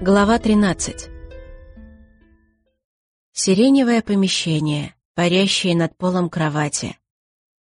Глава 13 Сиреневое помещение, парящие над полом кровати,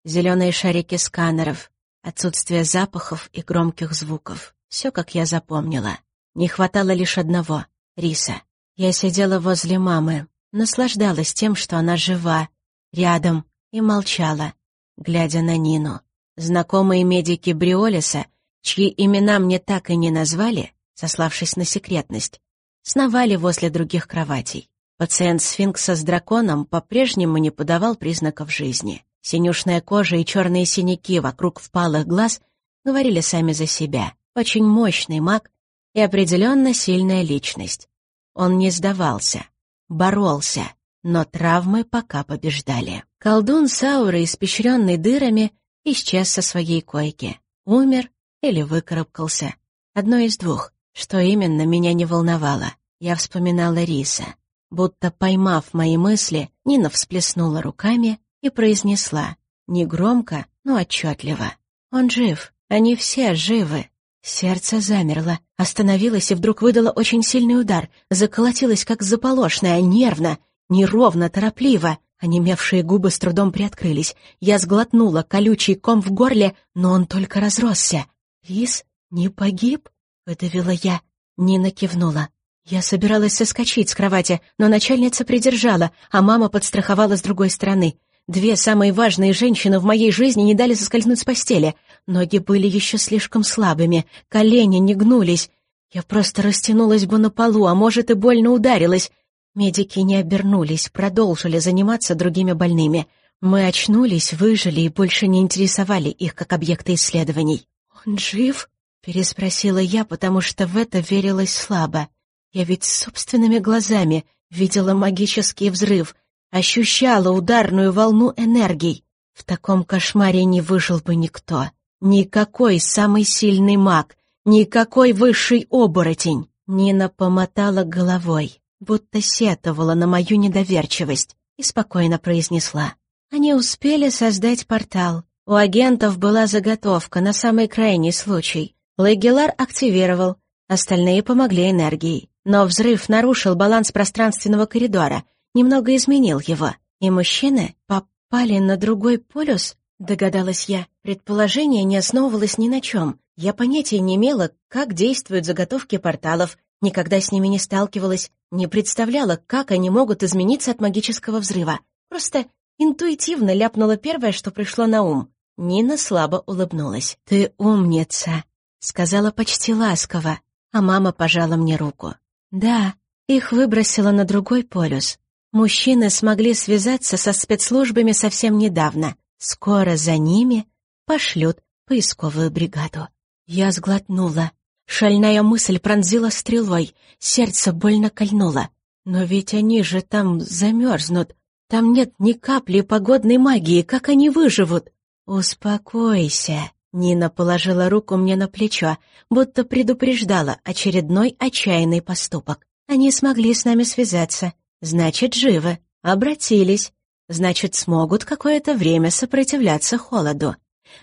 зеленые шарики сканеров, отсутствие запахов и громких звуков. Все, как я запомнила. Не хватало лишь одного — риса. Я сидела возле мамы, наслаждалась тем, что она жива, рядом, и молчала, глядя на Нину. Знакомые медики Бриолиса, чьи имена мне так и не назвали, сославшись на секретность, сновали возле других кроватей. Пациент сфинкса с драконом по-прежнему не подавал признаков жизни. Синюшная кожа и черные синяки вокруг впалых глаз говорили сами за себя. Очень мощный маг и определенно сильная личность. Он не сдавался, боролся, но травмы пока побеждали. Колдун Сауры, испещренный дырами, исчез со своей койки. Умер или выкарабкался. Одно из двух. Что именно, меня не волновало. Я вспоминала Риса. Будто поймав мои мысли, Нина всплеснула руками и произнесла. Негромко, но отчетливо. «Он жив. Они все живы». Сердце замерло, остановилось и вдруг выдало очень сильный удар, заколотилось как заполошное, нервно, неровно, торопливо. Онемевшие губы с трудом приоткрылись. Я сглотнула колючий ком в горле, но он только разросся. «Рис не погиб?» — выдавила я. Нина кивнула. Я собиралась соскочить с кровати, но начальница придержала, а мама подстраховала с другой стороны. Две самые важные женщины в моей жизни не дали соскользнуть с постели. Ноги были еще слишком слабыми, колени не гнулись. Я просто растянулась бы на полу, а может и больно ударилась. Медики не обернулись, продолжили заниматься другими больными. Мы очнулись, выжили и больше не интересовали их как объекты исследований. «Он жив?» Переспросила я, потому что в это верилось слабо. Я ведь собственными глазами видела магический взрыв, ощущала ударную волну энергий. В таком кошмаре не выжил бы никто. Никакой самый сильный маг, никакой высший оборотень. Нина помотала головой, будто сетовала на мою недоверчивость, и спокойно произнесла. Они успели создать портал. У агентов была заготовка на самый крайний случай. Лагелар активировал, остальные помогли энергией. Но взрыв нарушил баланс пространственного коридора, немного изменил его. И мужчины попали на другой полюс, догадалась я. Предположение не основывалось ни на чем. Я понятия не имела, как действуют заготовки порталов, никогда с ними не сталкивалась, не представляла, как они могут измениться от магического взрыва. Просто интуитивно ляпнула первое, что пришло на ум. Нина слабо улыбнулась. «Ты умница!» Сказала почти ласково, а мама пожала мне руку. Да, их выбросило на другой полюс. Мужчины смогли связаться со спецслужбами совсем недавно. Скоро за ними пошлют поисковую бригаду. Я сглотнула. Шальная мысль пронзила стрелой, сердце больно кольнуло. Но ведь они же там замерзнут. Там нет ни капли погодной магии, как они выживут? Успокойся, Нина положила руку мне на плечо, будто предупреждала очередной отчаянный поступок. Они смогли с нами связаться. Значит, живы. Обратились. Значит, смогут какое-то время сопротивляться холоду.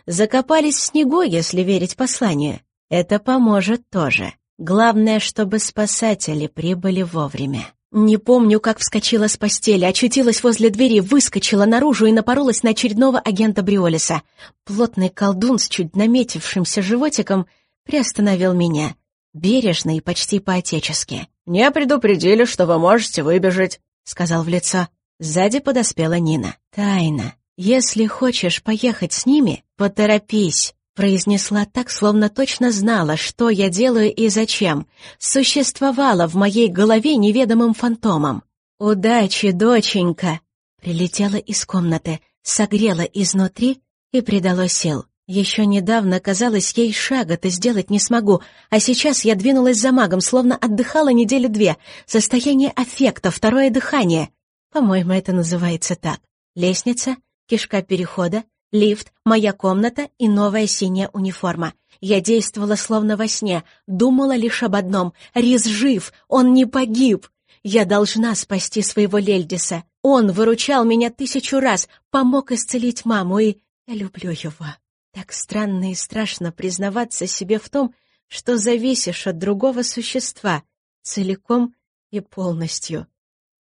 Закопались в снегу, если верить посланию. Это поможет тоже. Главное, чтобы спасатели прибыли вовремя. Не помню, как вскочила с постели, очутилась возле двери, выскочила наружу и напоролась на очередного агента Бриолиса. Плотный колдун с чуть наметившимся животиком приостановил меня. Бережно и почти по-отечески. «Не предупредили, что вы можете выбежать», — сказал в лицо. Сзади подоспела Нина. «Тайна. Если хочешь поехать с ними, поторопись» произнесла так, словно точно знала, что я делаю и зачем. Существовала в моей голове неведомым фантомом. «Удачи, доченька!» Прилетела из комнаты, согрела изнутри и придало сил. Еще недавно казалось, ей шага-то сделать не смогу, а сейчас я двинулась за магом, словно отдыхала недели две. Состояние аффекта, второе дыхание. По-моему, это называется так. Лестница, кишка перехода, Лифт, моя комната и новая синяя униформа. Я действовала словно во сне, думала лишь об одном. Рис жив, он не погиб. Я должна спасти своего Лельдиса. Он выручал меня тысячу раз, помог исцелить маму, и я люблю его. Так странно и страшно признаваться себе в том, что зависишь от другого существа, целиком и полностью.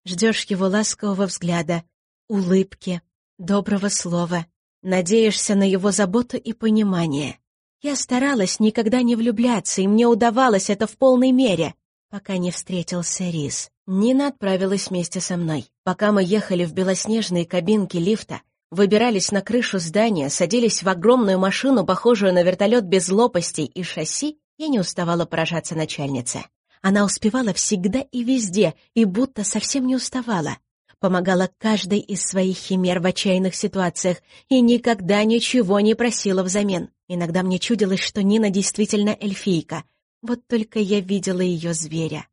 Ждешь его ласкового взгляда, улыбки, доброго слова, надеешься на его заботу и понимание. Я старалась никогда не влюбляться, и мне удавалось это в полной мере, пока не встретился Рис. Нина отправилась вместе со мной. Пока мы ехали в белоснежные кабинки лифта, выбирались на крышу здания, садились в огромную машину, похожую на вертолет без лопастей и шасси, я не уставала поражаться начальнице. Она успевала всегда и везде, и будто совсем не уставала. Помогала каждой из своих химер в отчаянных ситуациях и никогда ничего не просила взамен. Иногда мне чудилось, что Нина действительно эльфийка. Вот только я видела ее зверя.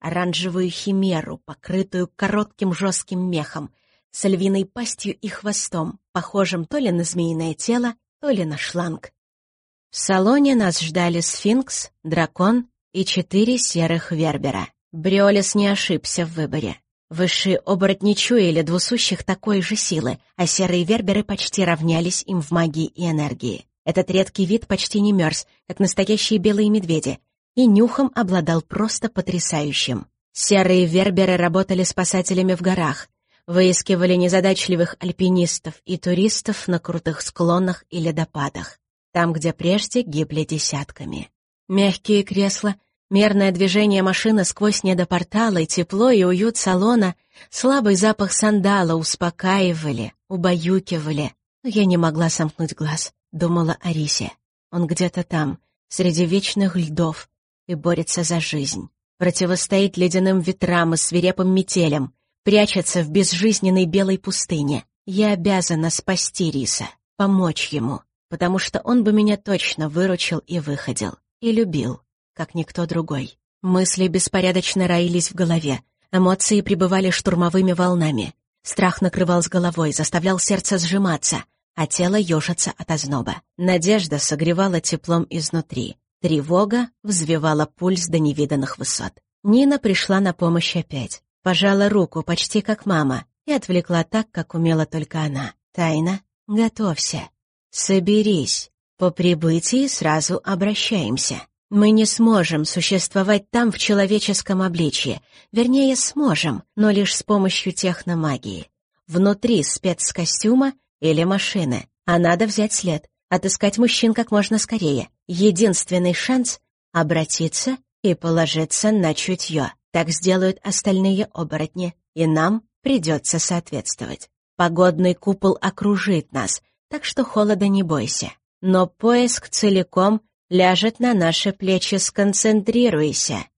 Оранжевую химеру, покрытую коротким жестким мехом, с львиной пастью и хвостом, похожим то ли на змеиное тело, то ли на шланг. В салоне нас ждали сфинкс, дракон и четыре серых вербера. Бриолис не ошибся в выборе. Высшие оборотни чуяли двусущих такой же силы, а серые верберы почти равнялись им в магии и энергии. Этот редкий вид почти не мерз, как настоящие белые медведи, и нюхом обладал просто потрясающим. Серые верберы работали спасателями в горах, выискивали незадачливых альпинистов и туристов на крутых склонах и ледопадах там, где прежде гибли десятками. Мягкие кресла, мерное движение машины сквозь недопорталы, тепло и уют салона, слабый запах сандала успокаивали, убаюкивали. Но я не могла сомкнуть глаз, думала о Рисе. Он где-то там, среди вечных льдов, и борется за жизнь. Противостоит ледяным ветрам и свирепым метелям, прячется в безжизненной белой пустыне. Я обязана спасти Риса, помочь ему потому что он бы меня точно выручил и выходил. И любил, как никто другой. Мысли беспорядочно роились в голове, эмоции пребывали штурмовыми волнами. Страх накрывал с головой, заставлял сердце сжиматься, а тело ежиться от озноба. Надежда согревала теплом изнутри. Тревога взвивала пульс до невиданных высот. Нина пришла на помощь опять. Пожала руку, почти как мама, и отвлекла так, как умела только она. «Тайна, готовься. «Соберись. По прибытии сразу обращаемся. Мы не сможем существовать там в человеческом обличье. Вернее, сможем, но лишь с помощью техномагии. Внутри спецкостюма или машины. А надо взять след, отыскать мужчин как можно скорее. Единственный шанс — обратиться и положиться на чутье. Так сделают остальные оборотни, и нам придется соответствовать. Погодный купол окружит нас — так что холода не бойся. Но поиск целиком ляжет на наши плечи, сконцентрируйся.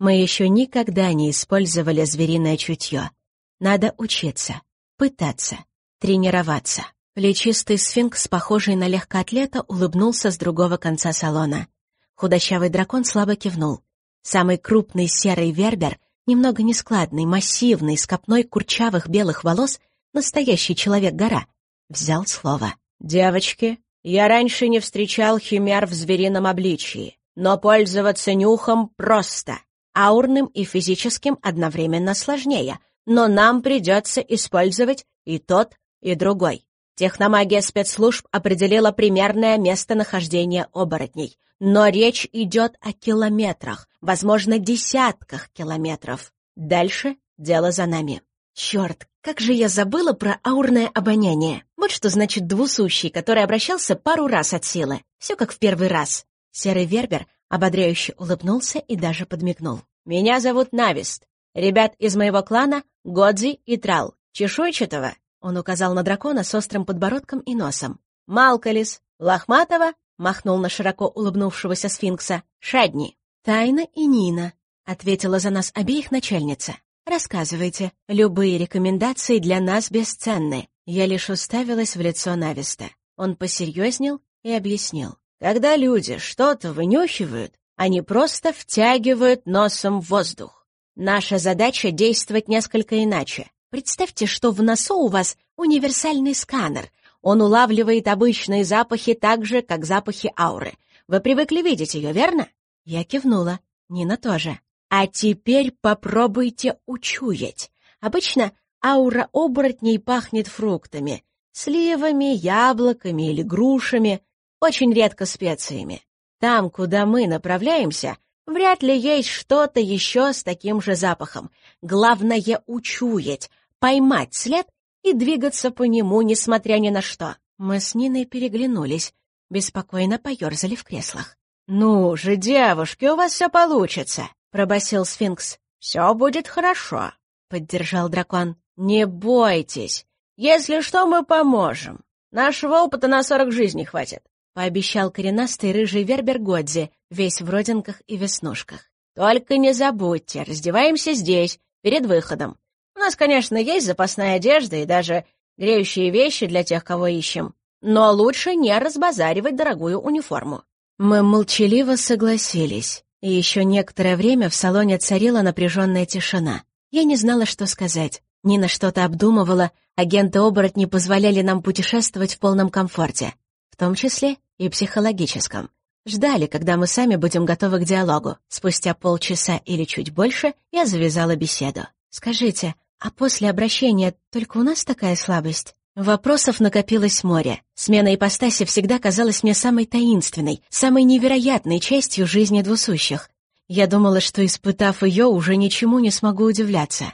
Мы еще никогда не использовали звериное чутье. Надо учиться, пытаться, тренироваться. Плечистый сфинкс, похожий на легкоатлета, улыбнулся с другого конца салона. Худощавый дракон слабо кивнул. Самый крупный серый вербер, немного нескладный, массивный, с копной курчавых белых волос, настоящий человек-гора, взял слово. «Девочки, я раньше не встречал химер в зверином обличии, но пользоваться нюхом просто. Аурным и физическим одновременно сложнее, но нам придется использовать и тот, и другой. Техномагия спецслужб определила примерное местонахождение оборотней, но речь идет о километрах, возможно, десятках километров. Дальше дело за нами. Черт, как же я забыла про аурное обоняние. Вот что значит двусущий, который обращался пару раз от силы. Все как в первый раз. Серый Вербер ободряюще улыбнулся и даже подмигнул. «Меня зовут Навист. Ребят из моего клана — Годзи и Трал. Чешуйчатого?» Он указал на дракона с острым подбородком и носом. «Малкалис. Лохматова?» — махнул на широко улыбнувшегося сфинкса. «Шадни». «Тайна и Нина», — ответила за нас обеих начальница. «Рассказывайте. Любые рекомендации для нас бесценны». Я лишь уставилась в лицо Нависта. Он посерьезнел и объяснил. «Когда люди что-то вынюхивают, они просто втягивают носом воздух. Наша задача — действовать несколько иначе. Представьте, что в носу у вас универсальный сканер. Он улавливает обычные запахи так же, как запахи ауры. Вы привыкли видеть ее, верно?» Я кивнула. Нина тоже. А теперь попробуйте учуять. Обычно аура оборотней пахнет фруктами, сливами, яблоками или грушами, очень редко специями. Там, куда мы направляемся, Вряд ли есть что-то еще с таким же запахом. Главное — учуять, поймать след и двигаться по нему, несмотря ни на что. Мы с Ниной переглянулись, беспокойно поерзали в креслах. «Ну же, девушки, у вас все получится!» — пробасил сфинкс. «Все будет хорошо», — поддержал дракон. «Не бойтесь. Если что, мы поможем. Нашего опыта на сорок жизней хватит», — пообещал коренастый рыжий вербер Годзи, весь в родинках и веснушках. «Только не забудьте, раздеваемся здесь, перед выходом. У нас, конечно, есть запасная одежда и даже греющие вещи для тех, кого ищем. Но лучше не разбазаривать дорогую униформу. Мы молчаливо согласились, и еще некоторое время в салоне царила напряженная тишина. Я не знала, что сказать. Нина что-то обдумывала, агенты-оборотни позволяли нам путешествовать в полном комфорте, в том числе и психологическом. Ждали, когда мы сами будем готовы к диалогу. Спустя полчаса или чуть больше я завязала беседу. «Скажите, а после обращения только у нас такая слабость?» Вопросов накопилось море. Смена ипостаси всегда казалась мне самой таинственной, самой невероятной частью жизни двусущих. Я думала, что, испытав ее, уже ничему не смогу удивляться.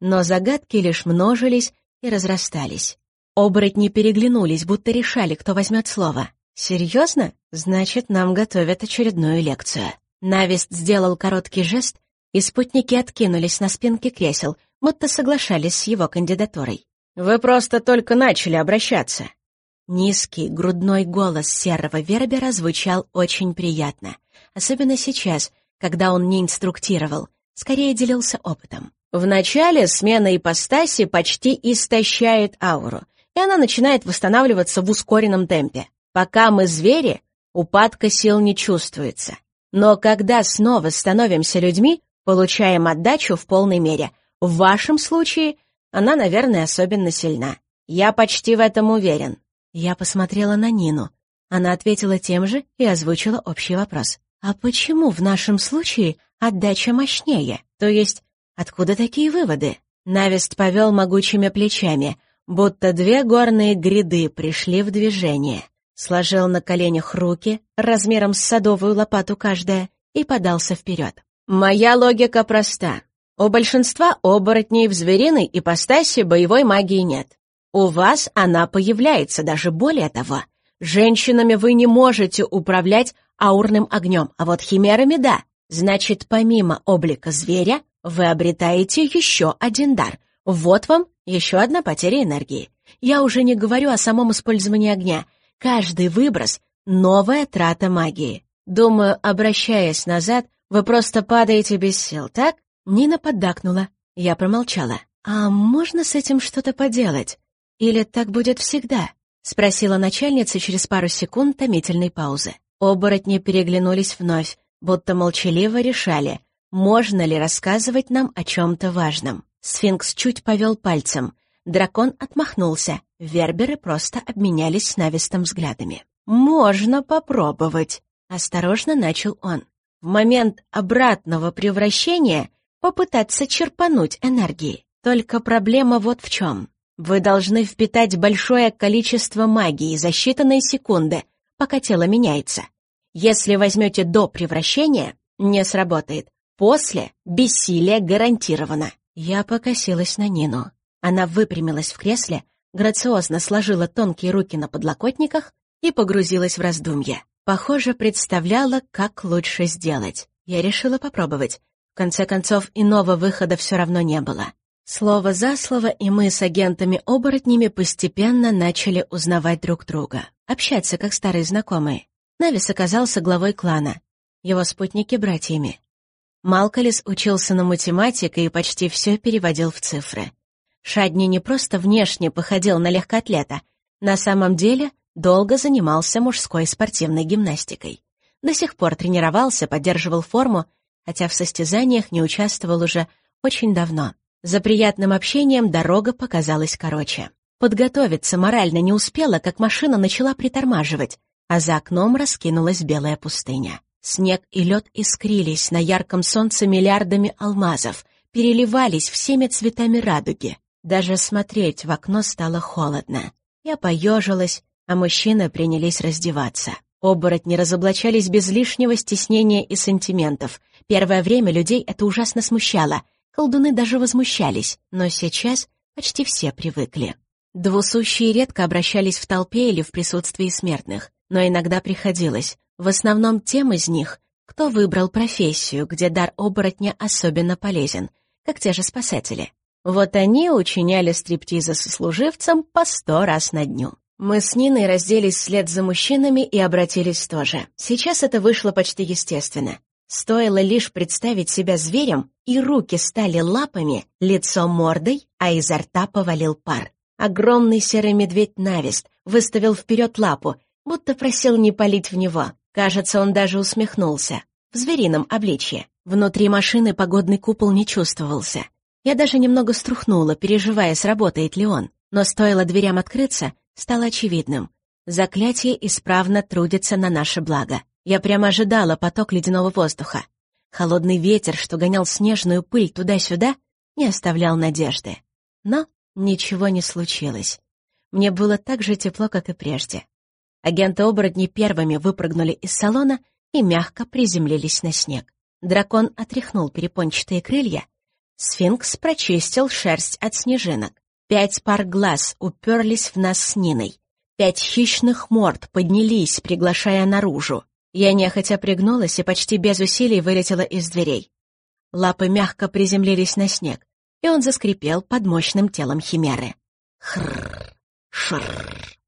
Но загадки лишь множились и разрастались. Оборотни переглянулись, будто решали, кто возьмет слово. «Серьезно? Значит, нам готовят очередную лекцию». Навист сделал короткий жест, и спутники откинулись на спинки кресел, будто соглашались с его кандидатурой. Вы просто только начали обращаться». Низкий грудной голос серого вербера звучал очень приятно, особенно сейчас, когда он не инструктировал, скорее делился опытом. Вначале смена ипостаси почти истощает ауру, и она начинает восстанавливаться в ускоренном темпе. Пока мы звери, упадка сил не чувствуется. Но когда снова становимся людьми, получаем отдачу в полной мере. В вашем случае — она, наверное, особенно сильна. Я почти в этом уверен. Я посмотрела на Нину. Она ответила тем же и озвучила общий вопрос. А почему в нашем случае отдача мощнее? То есть, откуда такие выводы? Навест повел могучими плечами, будто две горные гряды пришли в движение. Сложил на коленях руки, размером с садовую лопату каждая, и подался вперед. «Моя логика проста. У большинства оборотней в звериной ипостаси боевой магии нет. У вас она появляется, даже более того. Женщинами вы не можете управлять аурным огнем, а вот химерами — да. Значит, помимо облика зверя, вы обретаете еще один дар. Вот вам еще одна потеря энергии. Я уже не говорю о самом использовании огня. Каждый выброс — новая трата магии. Думаю, обращаясь назад, вы просто падаете без сил, так? Нина поддакнула. Я промолчала. «А можно с этим что-то поделать? Или так будет всегда?» — спросила начальница через пару секунд томительной паузы. Оборотни переглянулись вновь, будто молчаливо решали, можно ли рассказывать нам о чем-то важном. Сфинкс чуть повел пальцем. Дракон отмахнулся. Верберы просто обменялись навистом взглядами. «Можно попробовать», — осторожно начал он. В момент обратного превращения попытаться черпануть энергии. Только проблема вот в чем. Вы должны впитать большое количество магии за считанные секунды, пока тело меняется. Если возьмете до превращения, не сработает. После бессилие гарантировано. Я покосилась на Нину. Она выпрямилась в кресле, грациозно сложила тонкие руки на подлокотниках и погрузилась в раздумья. Похоже, представляла, как лучше сделать. Я решила попробовать конце концов, иного выхода все равно не было. Слово за слово, и мы с агентами-оборотнями постепенно начали узнавать друг друга, общаться как старые знакомые. Навис оказался главой клана, его спутники — братьями. Малколес учился на математике и почти все переводил в цифры. Шадни не просто внешне походил на легкоатлета, на самом деле долго занимался мужской спортивной гимнастикой. До сих пор тренировался, поддерживал форму хотя в состязаниях не участвовал уже очень давно. За приятным общением дорога показалась короче. Подготовиться морально не успела, как машина начала притормаживать, а за окном раскинулась белая пустыня. Снег и лед искрились на ярком солнце миллиардами алмазов, переливались всеми цветами радуги. Даже смотреть в окно стало холодно. Я поежилась, а мужчины принялись раздеваться. Оборотни разоблачались без лишнего стеснения и сантиментов. Первое время людей это ужасно смущало. Колдуны даже возмущались, но сейчас почти все привыкли. Двусущие редко обращались в толпе или в присутствии смертных, но иногда приходилось. В основном тем из них, кто выбрал профессию, где дар оборотня особенно полезен, как те же спасатели. Вот они учиняли стриптизы сослуживцам по сто раз на дню. Мы с Ниной разделись вслед за мужчинами и обратились тоже. Сейчас это вышло почти естественно. Стоило лишь представить себя зверем, и руки стали лапами, лицо мордой, а изо рта повалил пар. Огромный серый медведь Навист выставил вперед лапу, будто просил не палить в него. Кажется, он даже усмехнулся. В зверином обличье. Внутри машины погодный купол не чувствовался. Я даже немного струхнула, переживая, сработает ли он. Но стоило дверям открыться, стало очевидным. Заклятие исправно трудится на наше благо. Я прямо ожидала поток ледяного воздуха. Холодный ветер, что гонял снежную пыль туда-сюда, не оставлял надежды. Но ничего не случилось. Мне было так же тепло, как и прежде. Агенты-оборотни первыми выпрыгнули из салона и мягко приземлились на снег. Дракон отряхнул перепончатые крылья. Сфинкс прочистил шерсть от снежинок. Пять пар глаз уперлись в нас с Ниной. Пять хищных морд поднялись, приглашая наружу. Я нехотя пригнулась и почти без усилий вылетела из дверей. Лапы мягко приземлились на снег, и он заскрипел под мощным телом химеры. Хрррр, шрррр.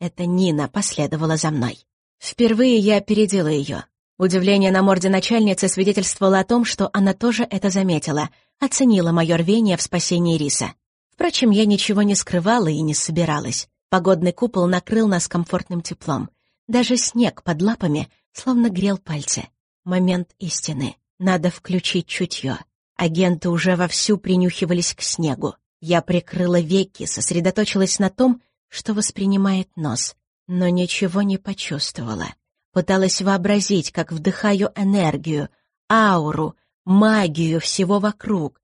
Это Нина последовала за мной. Впервые я опередила ее. Удивление на морде начальницы свидетельствовало о том, что она тоже это заметила, оценила мое рвение в спасении риса. Впрочем, я ничего не скрывала и не собиралась. Погодный купол накрыл нас комфортным теплом. Даже снег под лапами словно грел пальцы. Момент истины. Надо включить чутье. Агенты уже вовсю принюхивались к снегу. Я прикрыла веки, сосредоточилась на том, что воспринимает нос, но ничего не почувствовала. Пыталась вообразить, как вдыхаю энергию, ауру, магию всего вокруг,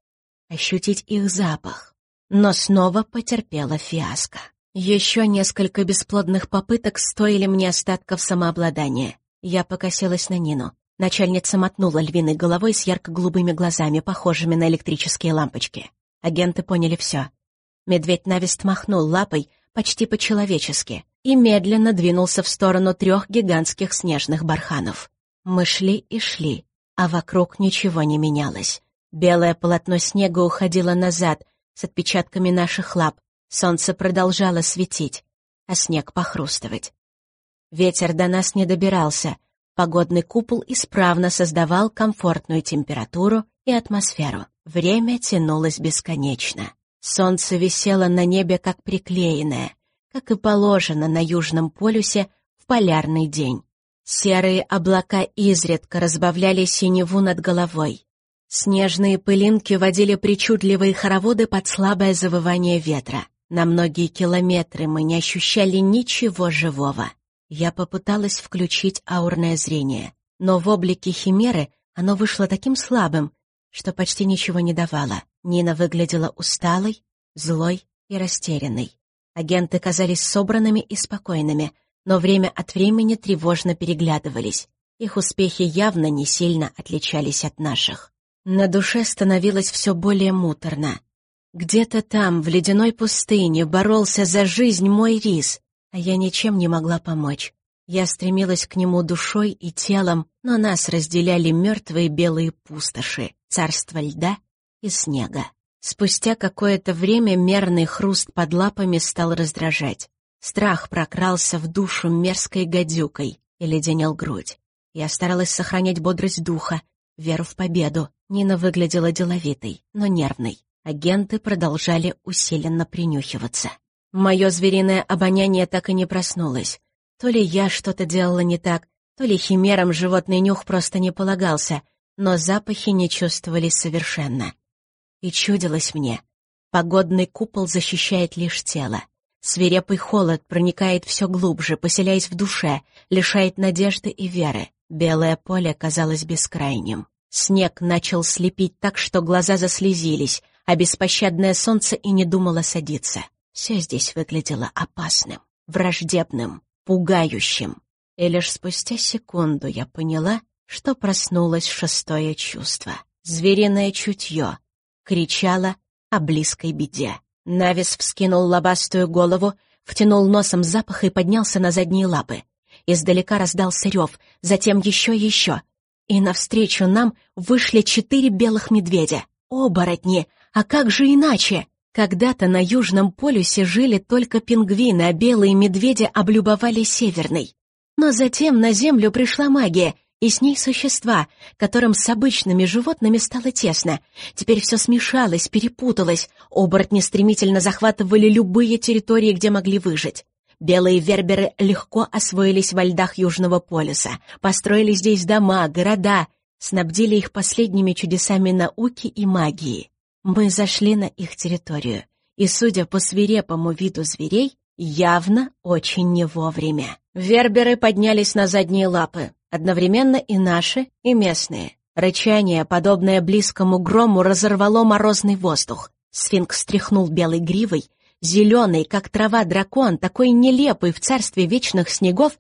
ощутить их запах но снова потерпела фиаско. Еще несколько бесплодных попыток стоили мне остатков самообладания. Я покосилась на Нину. Начальница мотнула львиной головой с ярко-голубыми глазами, похожими на электрические лампочки. Агенты поняли все. Медведь Навист махнул лапой почти по-человечески и медленно двинулся в сторону трех гигантских снежных барханов. Мы шли и шли, а вокруг ничего не менялось. Белое полотно снега уходило назад — с отпечатками наших лап. Солнце продолжало светить, а снег похрустывать. Ветер до нас не добирался. Погодный купол исправно создавал комфортную температуру и атмосферу. Время тянулось бесконечно. Солнце висело на небе как приклеенное, как и положено на Южном полюсе в полярный день. Серые облака изредка разбавляли синеву над головой. Снежные пылинки водили причудливые хороводы под слабое завывание ветра. На многие километры мы не ощущали ничего живого. Я попыталась включить аурное зрение, но в облике химеры оно вышло таким слабым, что почти ничего не давало. Нина выглядела усталой, злой и растерянной. Агенты казались собранными и спокойными, но время от времени тревожно переглядывались. Их успехи явно не сильно отличались от наших. На душе становилось все более муторно. Где-то там, в ледяной пустыне, боролся за жизнь мой рис, а я ничем не могла помочь. Я стремилась к нему душой и телом, но нас разделяли мертвые белые пустоши, царство льда и снега. Спустя какое-то время мерный хруст под лапами стал раздражать. Страх прокрался в душу мерзкой гадюкой и леденел грудь. Я старалась сохранять бодрость духа, веру в победу. Нина выглядела деловитой, но нервной. Агенты продолжали усиленно принюхиваться. Мое звериное обоняние так и не проснулось. То ли я что-то делала не так, то ли химерам животный нюх просто не полагался, но запахи не чувствовались совершенно. И чудилось мне. Погодный купол защищает лишь тело. Свирепый холод проникает все глубже, поселяясь в душе, лишает надежды и веры. Белое поле казалось бескрайним. Снег начал слепить так, что глаза заслезились, а беспощадное солнце и не думало садиться. Все здесь выглядело опасным, враждебным, пугающим. И лишь спустя секунду я поняла, что проснулось шестое чувство. Звериное чутье. Кричало о близкой беде. Навис вскинул лобастую голову, втянул носом запах и поднялся на задние лапы. Издалека раздался рев, затем еще и еще. И навстречу нам вышли четыре белых медведя. Оборотни! А как же иначе? Когда-то на Южном полюсе жили только пингвины, а белые медведи облюбовали Северный. Но затем на Землю пришла магия, и с ней существа, которым с обычными животными стало тесно. Теперь все смешалось, перепуталось. Оборотни стремительно захватывали любые территории, где могли выжить. Белые верберы легко освоились во льдах Южного полюса, построили здесь дома, города, снабдили их последними чудесами науки и магии. Мы зашли на их территорию, и, судя по свирепому виду зверей, явно очень не вовремя. Верберы поднялись на задние лапы, одновременно и наши, и местные. Рычание, подобное близкому грому, разорвало морозный воздух. Сфинкс стряхнул белой гривой, зеленый, как трава дракон, такой нелепый в царстве вечных снегов,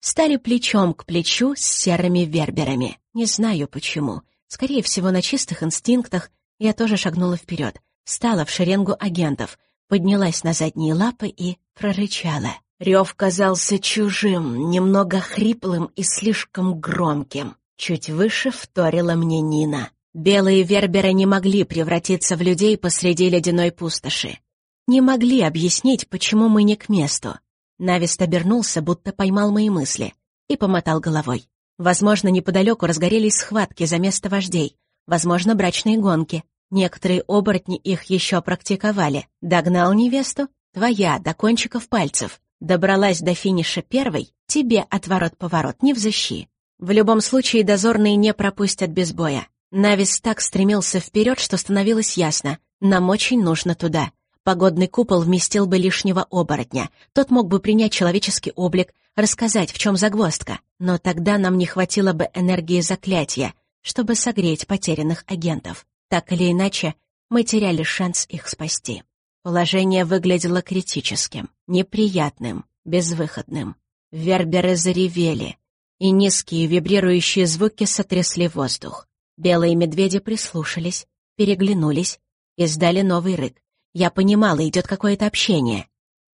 стали плечом к плечу с серыми верберами. Не знаю почему. Скорее всего, на чистых инстинктах я тоже шагнула вперед, встала в шеренгу агентов, поднялась на задние лапы и прорычала. Рев казался чужим, немного хриплым и слишком громким. Чуть выше вторила мне Нина. Белые верберы не могли превратиться в людей посреди ледяной пустоши. Не могли объяснить, почему мы не к месту. Навист обернулся, будто поймал мои мысли, и помотал головой. Возможно, неподалеку разгорелись схватки за место вождей, возможно, брачные гонки. Некоторые оборотни их еще практиковали. Догнал невесту? Твоя, до кончиков пальцев. Добралась до финиша первой, тебе отворот-поворот не взыщи. В любом случае дозорные не пропустят без боя. Навис так стремился вперед, что становилось ясно. Нам очень нужно туда. Погодный купол вместил бы лишнего оборотня. Тот мог бы принять человеческий облик, рассказать, в чем загвоздка. Но тогда нам не хватило бы энергии заклятия, чтобы согреть потерянных агентов. Так или иначе, мы теряли шанс их спасти. Положение выглядело критическим, неприятным, безвыходным. Верберы заревели, и низкие вибрирующие звуки сотрясли воздух. Белые медведи прислушались, переглянулись, и издали новый рык. Я понимала, идет какое-то общение.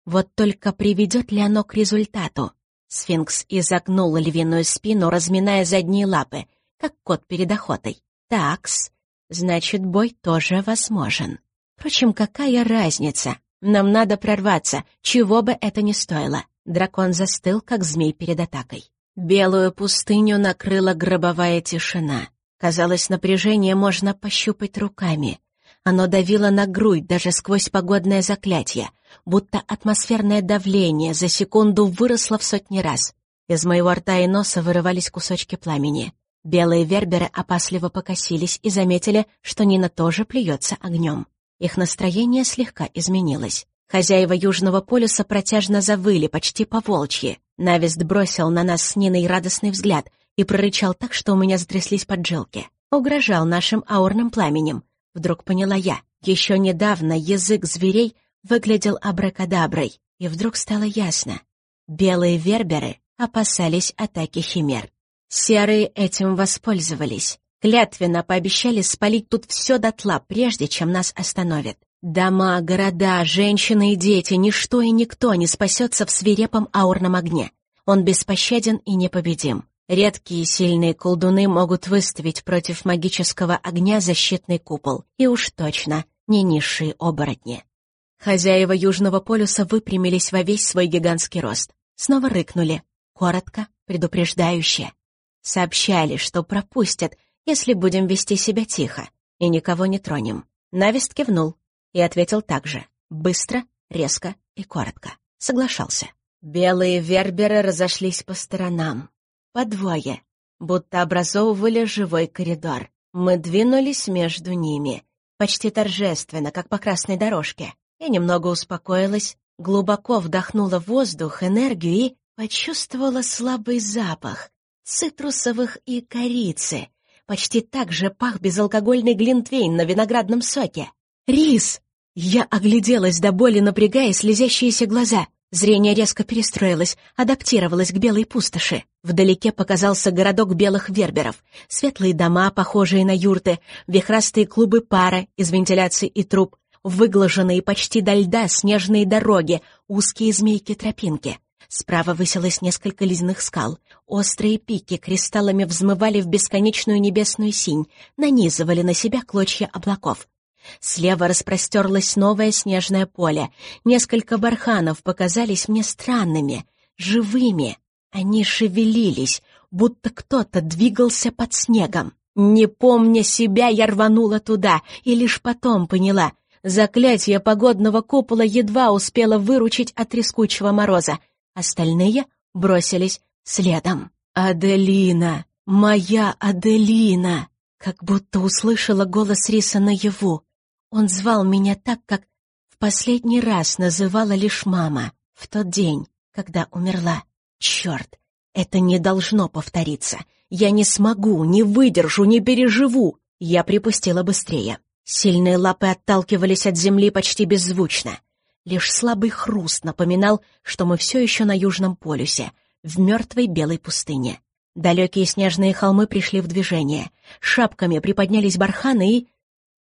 Вот только приведет ли оно к результату? Сфинкс изогнул львиную спину, разминая задние лапы, как кот перед охотой. Такс, значит, бой тоже возможен. Впрочем, какая разница? Нам надо прорваться, чего бы это ни стоило. Дракон застыл, как змей перед атакой. Белую пустыню накрыла гробовая тишина. Казалось, напряжение можно пощупать руками. Оно давило на грудь даже сквозь погодное заклятие, будто атмосферное давление за секунду выросло в сотни раз. Из моего рта и носа вырывались кусочки пламени. Белые верберы опасливо покосились и заметили, что Нина тоже плюется огнем. Их настроение слегка изменилось. Хозяева Южного полюса протяжно завыли, почти по-волчьи. Навист бросил на нас с Ниной радостный взгляд и прорычал так, что у меня затряслись поджилки. Угрожал нашим аурным пламенем. Вдруг поняла я. Еще недавно язык зверей выглядел абракадаброй, и вдруг стало ясно. Белые верберы опасались атаки химер. Серые этим воспользовались. Клятвенно пообещали спалить тут все дотла, прежде чем нас остановят. Дома, города, женщины и дети, ничто и никто не спасется в свирепом аурном огне. Он беспощаден и непобедим. Редкие сильные колдуны могут выставить против магического огня защитный купол, и уж точно не низшие оборотни. Хозяева Южного полюса выпрямились во весь свой гигантский рост. Снова рыкнули, коротко, предупреждающе. Сообщали, что пропустят, если будем вести себя тихо и никого не тронем. Навист кивнул и ответил так же, быстро, резко и коротко. Соглашался. Белые верберы разошлись по сторонам. По двое, будто образовывали живой коридор. Мы двинулись между ними, почти торжественно, как по красной дорожке. Я немного успокоилась, глубоко вдохнула воздух, энергию и почувствовала слабый запах цитрусовых и корицы, Почти так же пах безалкогольный глинтвейн на виноградном соке. «Рис!» Я огляделась до боли, напрягая слезящиеся глаза. Зрение резко перестроилось, адаптировалось к белой пустоши. Вдалеке показался городок белых верберов. Светлые дома, похожие на юрты, вихрастые клубы пара из вентиляции и труб, выглаженные почти до льда снежные дороги, узкие змейки-тропинки. Справа высилось несколько ледяных скал. Острые пики кристаллами взмывали в бесконечную небесную синь, нанизывали на себя клочья облаков. Слева распростерлось новое снежное поле. Несколько барханов показались мне странными, живыми. Они шевелились, будто кто-то двигался под снегом. Не помня себя, я рванула туда, и лишь потом поняла. Заклятие погодного купола едва успело выручить от трескучего мороза. Остальные бросились следом. «Аделина! Моя Аделина!» Как будто услышала голос Риса наяву. Он звал меня так, как в последний раз называла лишь мама в тот день, когда умерла. Черт, это не должно повториться. Я не смогу, не выдержу, не переживу. Я припустила быстрее. Сильные лапы отталкивались от земли почти беззвучно. Лишь слабый хруст напоминал, что мы все еще на Южном полюсе, в мертвой белой пустыне. Далекие снежные холмы пришли в движение. Шапками приподнялись барханы и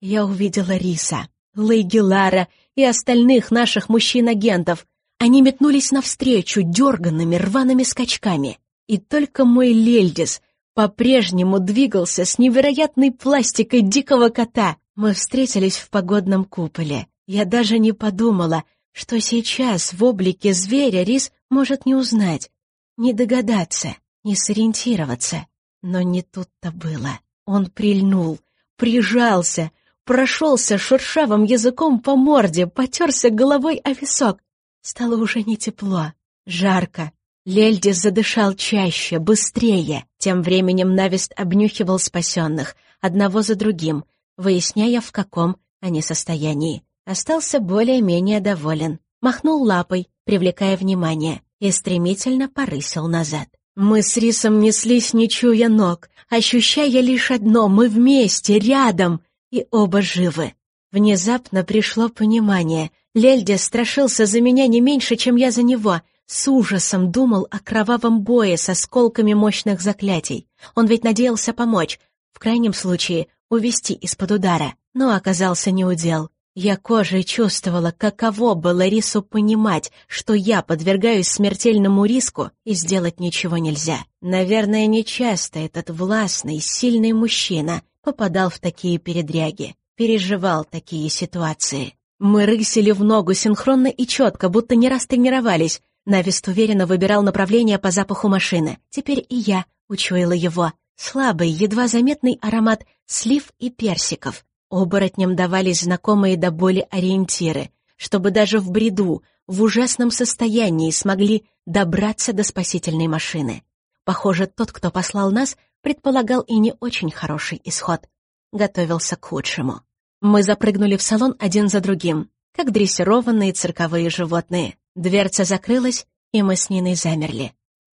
я увидела Риса, Лейги Лара и остальных наших мужчин-агентов. Они метнулись навстречу дерганными рваными скачками. И только мой Лельдис по-прежнему двигался с невероятной пластикой дикого кота. Мы встретились в погодном куполе. Я даже не подумала, что сейчас в облике зверя Рис может не узнать, не догадаться, не сориентироваться. Но не тут-то было. Он прильнул, прижался, прошелся шершавым языком по морде, потерся головой о висок. Стало уже не тепло, жарко. Лельди задышал чаще, быстрее. Тем временем Навист обнюхивал спасенных, одного за другим, выясняя, в каком они состоянии. Остался более-менее доволен. Махнул лапой, привлекая внимание, и стремительно порысил назад. Мы с Рисом неслись, не чуя ног, ощущая лишь одно — мы вместе, рядом, и оба живы. Внезапно пришло понимание. Лельде страшился за меня не меньше, чем я за него. С ужасом думал о кровавом бое с осколками мощных заклятий. Он ведь надеялся помочь, в крайнем случае увести из-под удара, но оказался неудел. Я кожей чувствовала, каково было Рису понимать, что я подвергаюсь смертельному риску и сделать ничего нельзя. Наверное, нечасто этот властный, сильный мужчина попадал в такие передряги, переживал такие ситуации. Мы рысили в ногу синхронно и четко, будто не раз тренировались. Навист уверенно выбирал направление по запаху машины. Теперь и я учуяла его. Слабый, едва заметный аромат слив и персиков. Оборотням давались знакомые до боли ориентиры, чтобы даже в бреду, в ужасном состоянии смогли добраться до спасительной машины. Похоже, тот, кто послал нас, предполагал и не очень хороший исход. Готовился к худшему. Мы запрыгнули в салон один за другим, как дрессированные цирковые животные. Дверца закрылась, и мы с Ниной замерли.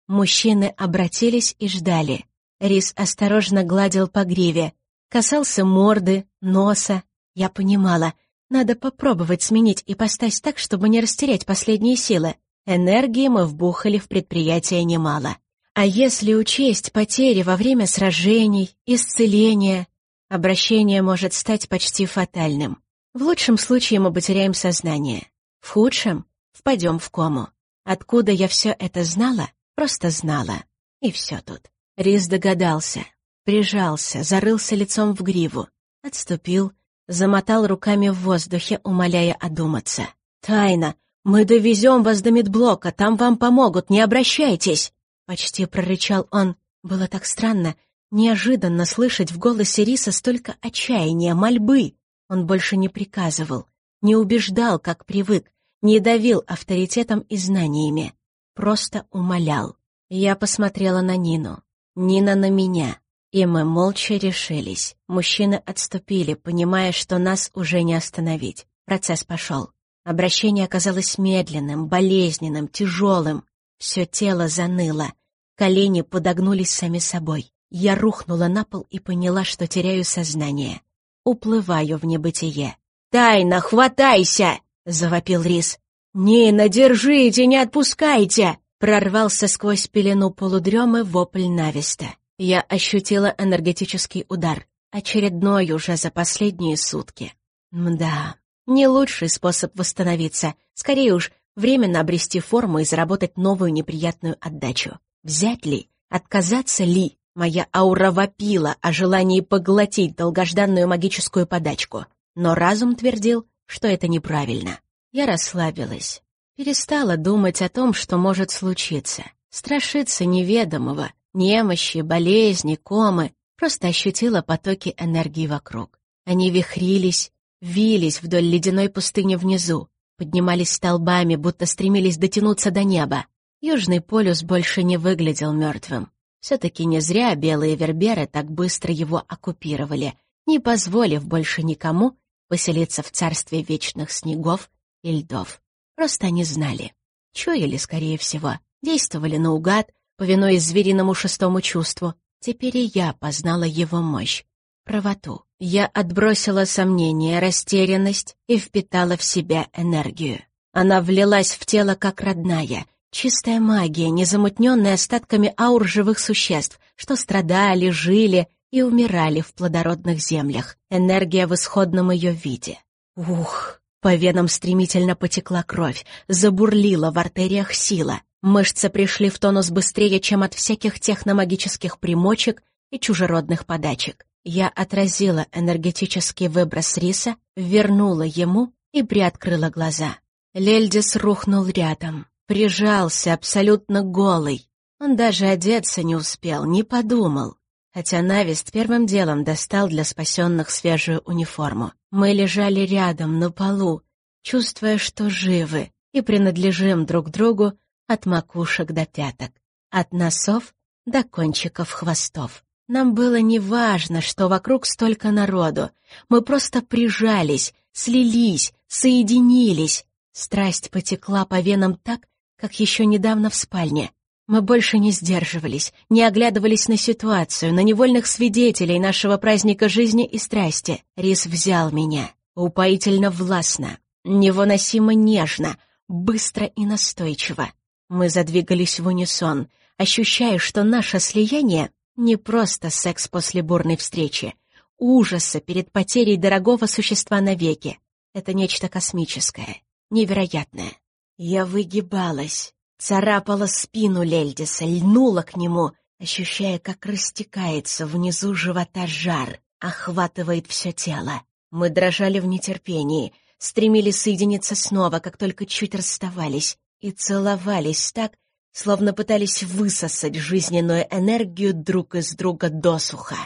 Мужчины обратились и ждали. Рис осторожно гладил по гриве, касался морды, носа. Я понимала, надо попробовать сменить ипостась так, чтобы не растерять последние силы. Энергии мы вбухали в предприятие немало. А если учесть потери во время сражений, исцеления, обращение может стать почти фатальным. В лучшем случае мы потеряем сознание. В худшем — впадем в кому. Откуда я все это знала? Просто знала. И все тут. Рис догадался. Прижался, зарылся лицом в гриву. Отступил, замотал руками в воздухе, умоляя одуматься. «Тайна! Мы довезем вас до медблока, там вам помогут, не обращайтесь!» Почти прорычал он. Было так странно, неожиданно слышать в голосе Риса столько отчаяния, мольбы. Он больше не приказывал, не убеждал, как привык, не давил авторитетом и знаниями. Просто умолял. Я посмотрела на Нину, Нина на меня, и мы молча решились. Мужчины отступили, понимая, что нас уже не остановить. Процесс пошел. Обращение оказалось медленным, болезненным, тяжелым. Все тело заныло, колени подогнулись сами собой. Я рухнула на пол и поняла, что теряю сознание. Уплываю в небытие. «Тайна, хватайся!» — завопил Рис. «Нина, держите, не отпускайте!» Прорвался сквозь пелену полудремы вопль Нависта. Я ощутила энергетический удар, очередной уже за последние сутки. Мда, не лучший способ восстановиться, скорее уж временно обрести форму и заработать новую неприятную отдачу. Взять ли? Отказаться ли? Моя аура вопила о желании поглотить долгожданную магическую подачку. Но разум твердил, что это неправильно. Я расслабилась, Перестала думать о том, что может случиться. Страшиться неведомого, немощи, болезни, комы. Просто ощутила потоки энергии вокруг. Они вихрились, вились вдоль ледяной пустыни внизу, поднимались столбами, будто стремились дотянуться до неба. Южный полюс больше не выглядел мертвым. Все-таки не зря белые верберы так быстро его оккупировали, не позволив больше никому поселиться в царстве вечных снегов и льдов. Просто они знали. Чуяли, скорее всего, действовали наугад, повинуясь звериному шестому чувству. Теперь и я познала его мощь, правоту. Я отбросила сомнения, растерянность и впитала в себя энергию. Она влилась в тело как родная, чистая магия, незамутненная остатками аур живых существ, что страдали, жили и умирали в плодородных землях. Энергия в исходном ее виде. Ух! По венам стремительно потекла кровь, забурлила в артериях сила. Мышцы пришли в тонус быстрее, чем от всяких техномагических примочек и чужеродных подачек. Я отразила энергетический выброс риса, вернула ему и приоткрыла глаза. Лельдис рухнул рядом, прижался абсолютно голый. Он даже одеться не успел, не подумал хотя Навист первым делом достал для спасенных свежую униформу. Мы лежали рядом, на полу, чувствуя, что живы и принадлежим друг другу от макушек до пяток, от носов до кончиков хвостов. Нам было неважно, что вокруг столько народу. Мы просто прижались, слились, соединились. Страсть потекла по венам так, как еще недавно в спальне. Мы больше не сдерживались, не оглядывались на ситуацию, на невольных свидетелей нашего праздника жизни и страсти. Рис взял меня, упоительно властно, невыносимо нежно, быстро и настойчиво. Мы задвигались в унисон, ощущая, что наше слияние — не просто секс после бурной встречи, ужаса перед потерей дорогого существа навеки. Это нечто космическое, невероятное. Я выгибалась, Царапала спину Лельдиса, льнула к нему, ощущая, как растекается внизу живота жар, охватывает все тело. Мы дрожали в нетерпении, стремились соединиться снова, как только чуть расставались, и целовались так, словно пытались высосать жизненную энергию друг из друга досуха,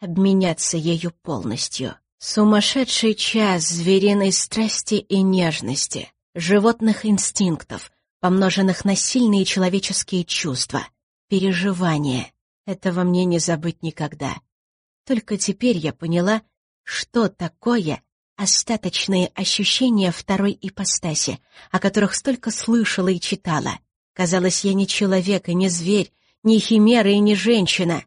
обменяться ею полностью. Сумасшедший час звериной страсти и нежности, животных инстинктов — помноженных на сильные человеческие чувства, переживания. Этого мне не забыть никогда. Только теперь я поняла, что такое остаточные ощущения второй ипостаси, о которых столько слышала и читала. Казалось, я не человек и не зверь, не химера и не женщина.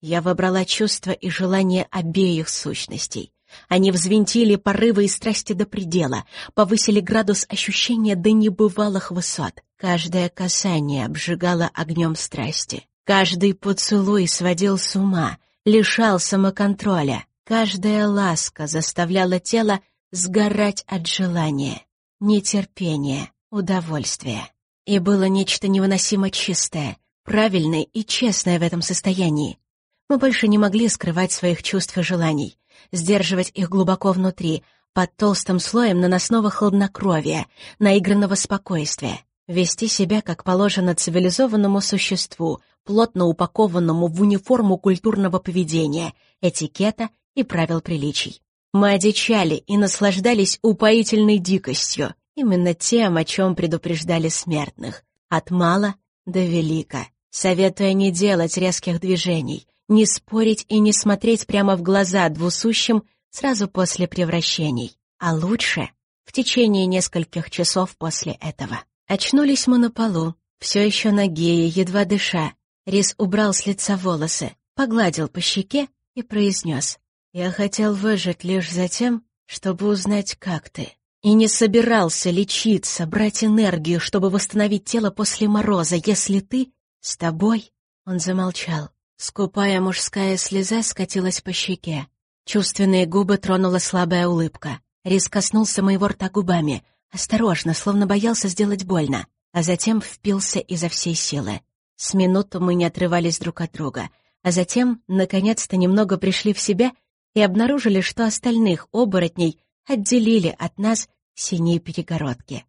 Я выбрала чувства и желания обеих сущностей, они взвинтили порывы и страсти до предела, повысили градус ощущения до небывалых высот. Каждое касание обжигало огнем страсти. Каждый поцелуй сводил с ума, лишал самоконтроля. Каждая ласка заставляла тело сгорать от желания, нетерпения, удовольствия. И было нечто невыносимо чистое, правильное и честное в этом состоянии. Мы больше не могли скрывать своих чувств и желаний сдерживать их глубоко внутри, под толстым слоем наносного хладнокровия, наигранного спокойствия, вести себя как положено цивилизованному существу, плотно упакованному в униформу культурного поведения, этикета и правил приличий. Мы одичали и наслаждались упоительной дикостью, именно тем, о чем предупреждали смертных, от мала до велика, советуя не делать резких движений, не спорить и не смотреть прямо в глаза двусущим сразу после превращений, а лучше в течение нескольких часов после этого. Очнулись мы на полу, все еще ноги, едва дыша. Рис убрал с лица волосы, погладил по щеке и произнес. «Я хотел выжить лишь за тем, чтобы узнать, как ты». И не собирался лечиться, брать энергию, чтобы восстановить тело после мороза, если ты с тобой. Он замолчал. Скупая мужская слеза скатилась по щеке. Чувственные губы тронула слабая улыбка. Рис коснулся моего рта губами, осторожно, словно боялся сделать больно, а затем впился изо всей силы. С минуту мы не отрывались друг от друга, а затем, наконец-то, немного пришли в себя и обнаружили, что остальных оборотней отделили от нас синие перегородки,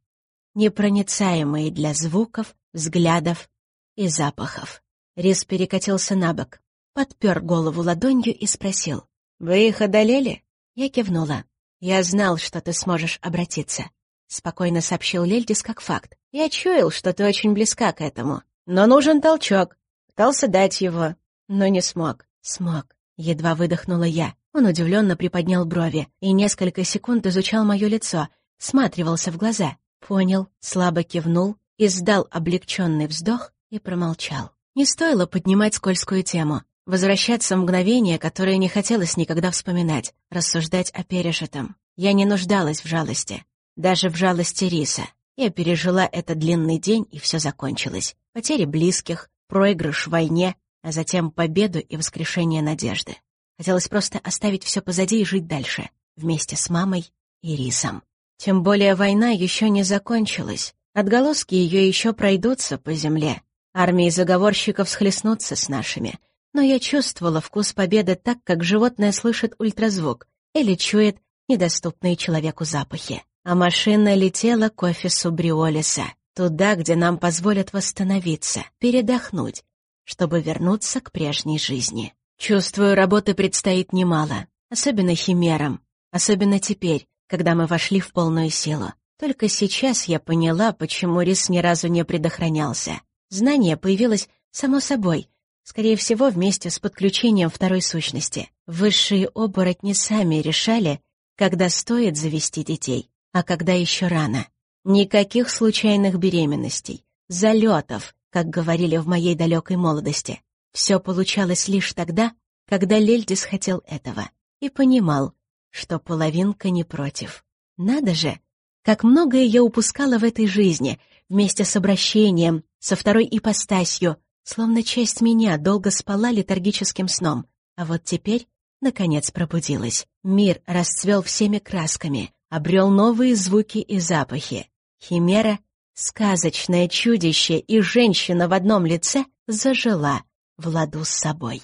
непроницаемые для звуков, взглядов и запахов. Рис перекатился на бок, подпер голову ладонью и спросил. «Вы их одолели?» Я кивнула. «Я знал, что ты сможешь обратиться», — спокойно сообщил Лельдис как факт. «Я чуял, что ты очень близка к этому. Но нужен толчок. Пытался дать его, но не смог». «Смог», — едва выдохнула я. Он удивленно приподнял брови и несколько секунд изучал мое лицо, сматривался в глаза. Понял, слабо кивнул, издал облегченный вздох и промолчал. Не стоило поднимать скользкую тему, возвращаться в мгновение, которое не хотелось никогда вспоминать, рассуждать о пережитом. Я не нуждалась в жалости, даже в жалости Риса. Я пережила этот длинный день, и все закончилось. Потери близких, проигрыш в войне, а затем победу и воскрешение надежды. Хотелось просто оставить все позади и жить дальше, вместе с мамой и Рисом. Тем более война еще не закончилась. Отголоски ее еще пройдутся по земле, Армии заговорщиков схлестнутся с нашими. Но я чувствовала вкус победы так, как животное слышит ультразвук или чует недоступные человеку запахи. А машина летела к офису Бриолиса, туда, где нам позволят восстановиться, передохнуть, чтобы вернуться к прежней жизни. Чувствую, работы предстоит немало, особенно химерам, особенно теперь, когда мы вошли в полную силу. Только сейчас я поняла, почему Рис ни разу не предохранялся. Знание появилось само собой, скорее всего, вместе с подключением второй сущности. Высшие оборотни сами решали, когда стоит завести детей, а когда еще рано. Никаких случайных беременностей, залетов, как говорили в моей далекой молодости. Все получалось лишь тогда, когда Лельдис хотел этого и понимал, что половинка не против. Надо же, как многое я упускала в этой жизни, вместе с обращением, со второй ипостасью, словно часть меня долго спала летаргическим сном, а вот теперь, наконец, пробудилась. Мир расцвел всеми красками, обрел новые звуки и запахи. Химера, сказочное чудище и женщина в одном лице зажила в ладу с собой.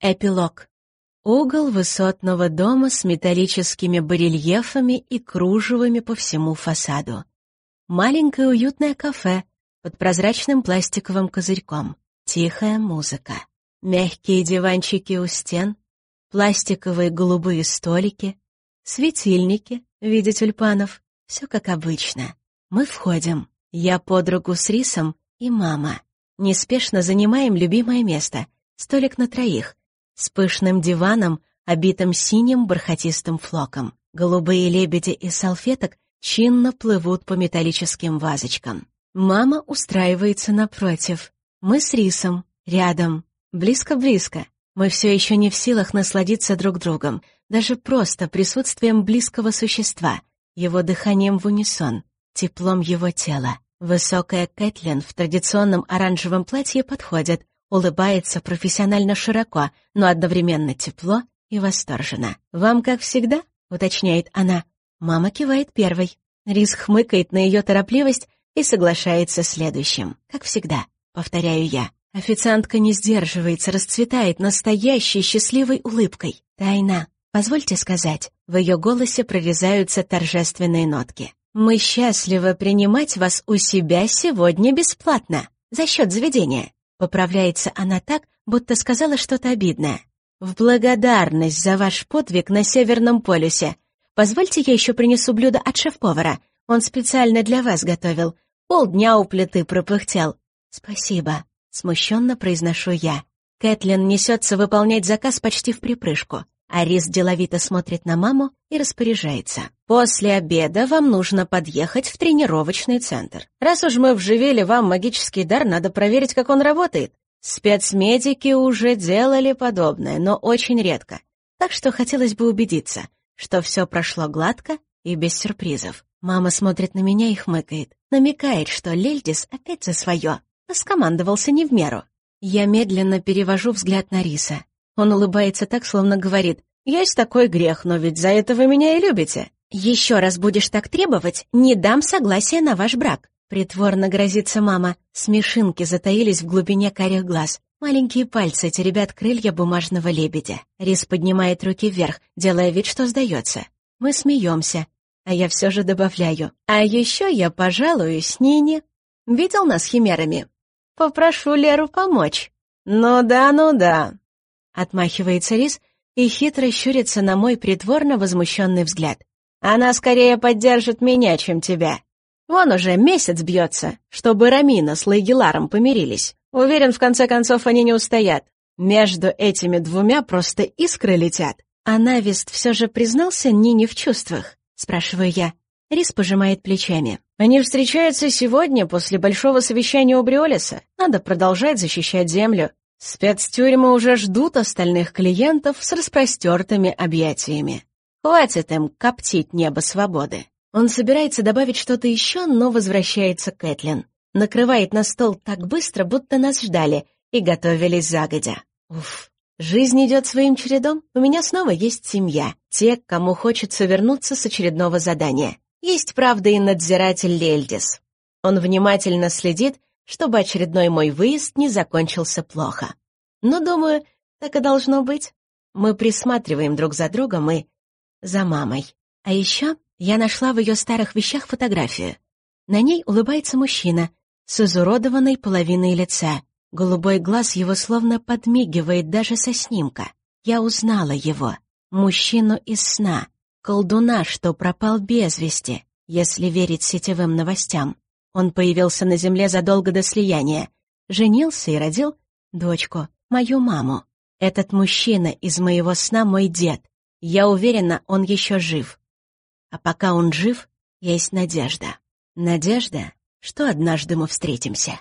Эпилог. Угол высотного дома с металлическими барельефами и кружевами по всему фасаду. Маленькое уютное кафе под прозрачным пластиковым козырьком. Тихая музыка. Мягкие диванчики у стен, пластиковые голубые столики, светильники в виде тюльпанов. Все как обычно. Мы входим. Я под руку с рисом и мама. Неспешно занимаем любимое место. Столик на троих. С пышным диваном, обитым синим бархатистым флоком. Голубые лебеди из салфеток чинно плывут по металлическим вазочкам. Мама устраивается напротив. Мы с Рисом, рядом, близко-близко. Мы все еще не в силах насладиться друг другом, даже просто присутствием близкого существа, его дыханием в унисон, теплом его тела. Высокая Кэтлин в традиционном оранжевом платье подходит, улыбается профессионально широко, но одновременно тепло и восторженно. «Вам как всегда?» — уточняет она. Мама кивает первой. Рис хмыкает на ее торопливость и соглашается следующим. Как всегда, повторяю я. Официантка не сдерживается, расцветает настоящей счастливой улыбкой. Тайна. Позвольте сказать, в ее голосе прорезаются торжественные нотки. «Мы счастливы принимать вас у себя сегодня бесплатно, за счет заведения». Поправляется она так, будто сказала что-то обидное. «В благодарность за ваш подвиг на Северном полюсе Позвольте, я еще принесу блюдо от шеф-повара. Он специально для вас готовил. Полдня у плиты пропыхтел. Спасибо. Смущенно произношу я. Кэтлин несется выполнять заказ почти в припрыжку. Арис деловито смотрит на маму и распоряжается. «После обеда вам нужно подъехать в тренировочный центр. Раз уж мы вживили вам магический дар, надо проверить, как он работает. Спецмедики уже делали подобное, но очень редко. Так что хотелось бы убедиться, что все прошло гладко и без сюрпризов. Мама смотрит на меня и хмыкает. Намекает, что Лельдис опять за свое. Скомандовался не в меру. Я медленно перевожу взгляд на Риса. Он улыбается так, словно говорит, «Есть такой грех, но ведь за это вы меня и любите». «Еще раз будешь так требовать, не дам согласия на ваш брак», Притворно грозится мама. Смешинки затаились в глубине карих глаз. Маленькие пальцы теребят крылья бумажного лебедя. Рис поднимает руки вверх, делая вид, что сдается. Мы смеемся, а я все же добавляю. А еще я пожалуюсь Нине. Видел нас химерами? Попрошу Леру помочь. Ну да, ну да. Отмахивается Рис и хитро щурится на мой притворно возмущенный взгляд. Она скорее поддержит меня, чем тебя. Вон уже месяц бьется, чтобы Рамина с Лейгеларом помирились. Уверен, в конце концов они не устоят. Между этими двумя просто искры летят. А Навист все же признался Нине в чувствах, спрашиваю я. Рис пожимает плечами. Они встречаются сегодня после большого совещания у Бриолиса. Надо продолжать защищать землю. Спецтюрьмы уже ждут остальных клиентов с распростертыми объятиями. Хватит им коптить небо свободы. Он собирается добавить что-то еще, но возвращается Кэтлин. Накрывает на стол так быстро, будто нас ждали и готовились загодя. Уф, жизнь идет своим чередом. У меня снова есть семья. Те, кому хочется вернуться с очередного задания. Есть, правда, и надзиратель Лельдис. Он внимательно следит, чтобы очередной мой выезд не закончился плохо. Но, думаю, так и должно быть. Мы присматриваем друг за другом и за мамой. А еще я нашла в ее старых вещах фотографию. На ней улыбается мужчина с изуродованной половиной лица. Голубой глаз его словно подмигивает даже со снимка. Я узнала его. Мужчину из сна. Колдуна, что пропал без вести, если верить сетевым новостям. Он появился на земле задолго до слияния. Женился и родил дочку, мою маму. Этот мужчина из моего сна мой дед. Я уверена, он еще жив. А пока он жив, есть надежда. Надежда, что однажды мы встретимся.